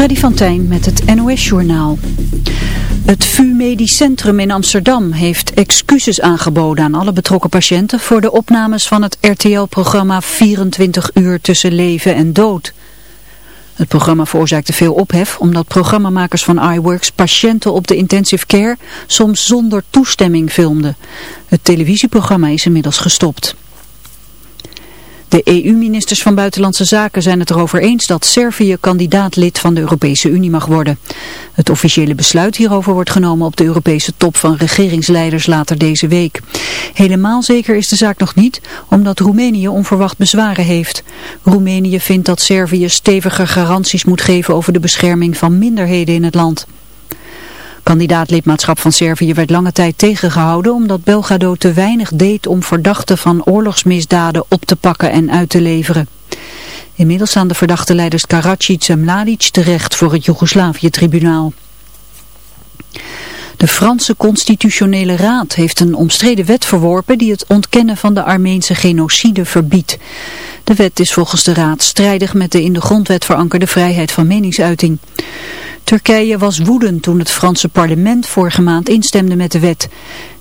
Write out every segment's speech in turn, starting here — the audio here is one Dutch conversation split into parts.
Freddy van Tijn met het NOS-journaal. Het VU Medisch Centrum in Amsterdam heeft excuses aangeboden aan alle betrokken patiënten voor de opnames van het RTL-programma 24 uur tussen leven en dood. Het programma veroorzaakte veel ophef omdat programmamakers van iWorks patiënten op de intensive care soms zonder toestemming filmden. Het televisieprogramma is inmiddels gestopt. De EU-ministers van Buitenlandse Zaken zijn het erover eens dat Servië kandidaat-lid van de Europese Unie mag worden. Het officiële besluit hierover wordt genomen op de Europese top van regeringsleiders later deze week. Helemaal zeker is de zaak nog niet, omdat Roemenië onverwacht bezwaren heeft. Roemenië vindt dat Servië steviger garanties moet geven over de bescherming van minderheden in het land. Kandidaat-lidmaatschap van Servië werd lange tijd tegengehouden omdat Belgrado te weinig deed om verdachten van oorlogsmisdaden op te pakken en uit te leveren. Inmiddels staan de verdachte leiders Karadzic en Mladic terecht voor het Joegoslavië-tribunaal. De Franse Constitutionele Raad heeft een omstreden wet verworpen die het ontkennen van de Armeense genocide verbiedt. De wet is volgens de Raad strijdig met de in de grondwet verankerde vrijheid van meningsuiting. Turkije was woedend toen het Franse parlement vorige maand instemde met de wet.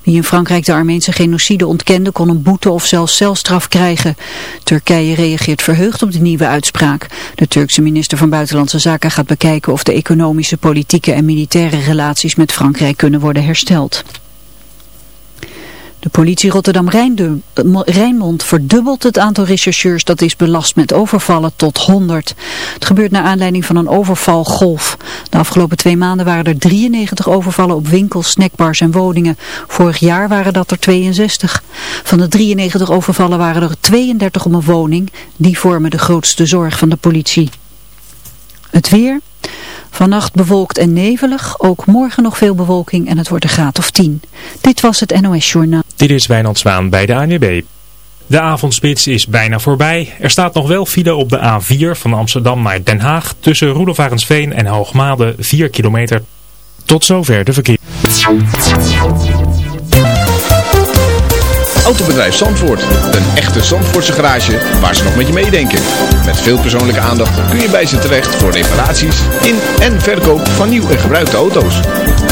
Wie in Frankrijk de Armeense genocide ontkende kon een boete of zelfs celstraf krijgen. Turkije reageert verheugd op de nieuwe uitspraak. De Turkse minister van Buitenlandse Zaken gaat bekijken of de economische, politieke en militaire relaties met Frankrijk kunnen worden hersteld. De politie Rotterdam-Rijnmond verdubbelt het aantal rechercheurs dat is belast met overvallen tot 100. Het gebeurt naar aanleiding van een overvalgolf. De afgelopen twee maanden waren er 93 overvallen op winkels, snackbars en woningen. Vorig jaar waren dat er 62. Van de 93 overvallen waren er 32 om een woning. Die vormen de grootste zorg van de politie. Het weer... Vannacht bewolkt en nevelig, ook morgen nog veel bewolking en het wordt een graad of 10. Dit was het NOS Journaal. Dit is Wijnand Zwaan bij de ANWB. De avondspits is bijna voorbij. Er staat nog wel file op de A4 van Amsterdam naar Den Haag tussen Roelofarensveen en Hoogmade 4 kilometer. Tot zover de verkeer. Autobedrijf Zandvoort. Een echte Zandvoortse garage waar ze nog met je meedenken. Met veel persoonlijke aandacht kun je bij ze terecht voor reparaties in en verkoop van nieuw en gebruikte auto's.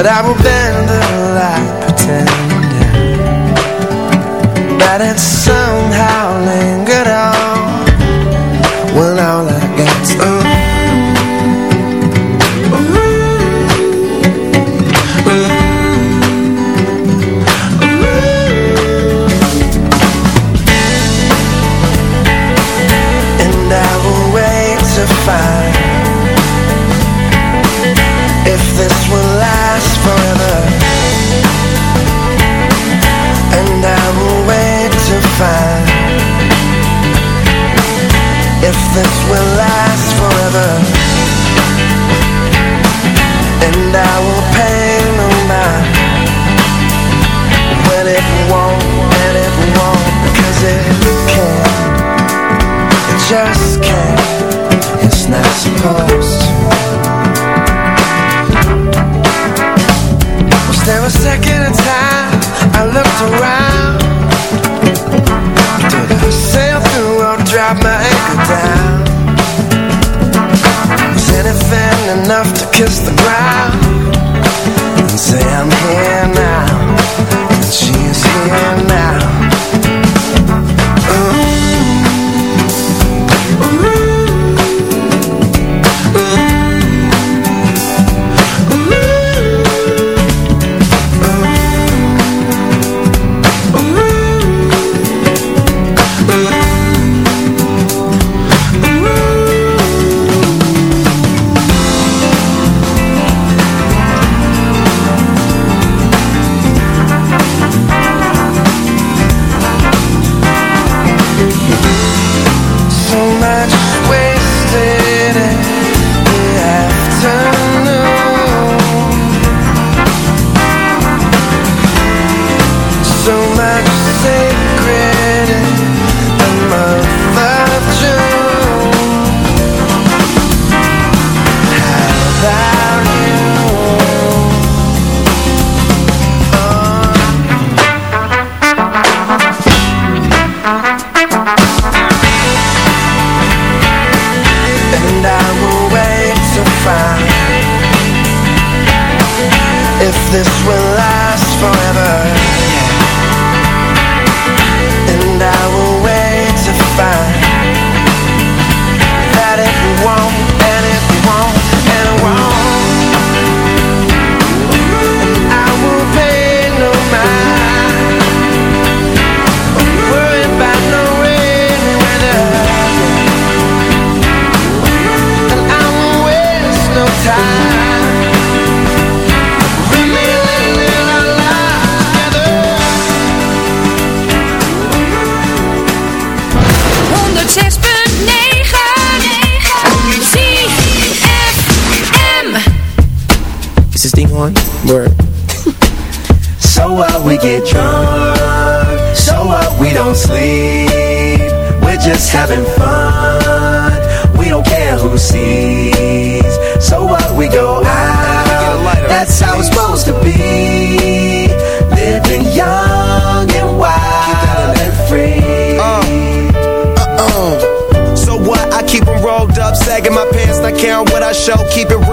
But I will show. Keep it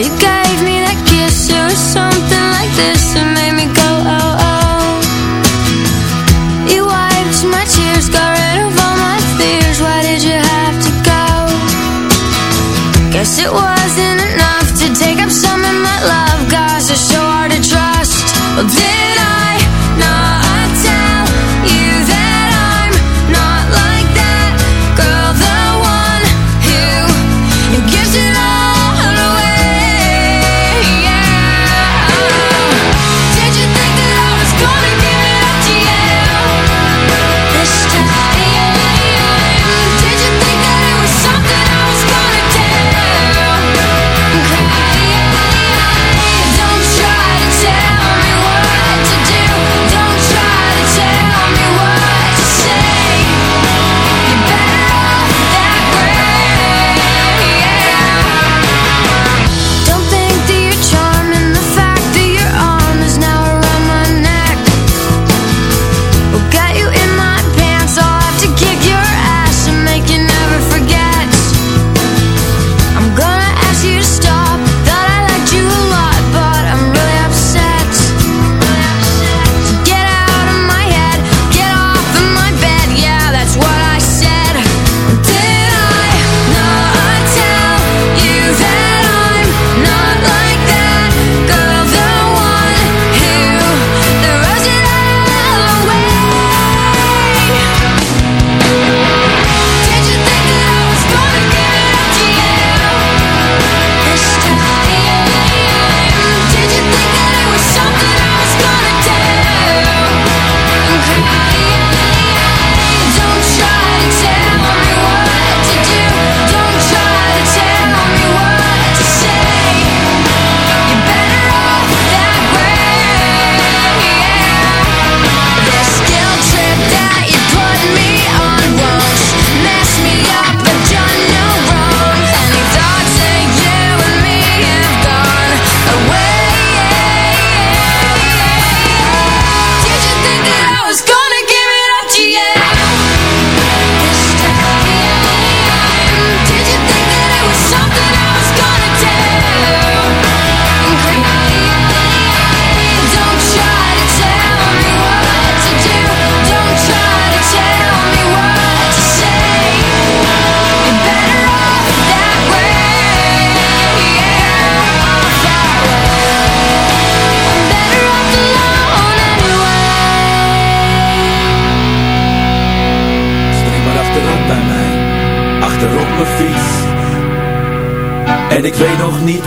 you gave me that kiss. Was something like this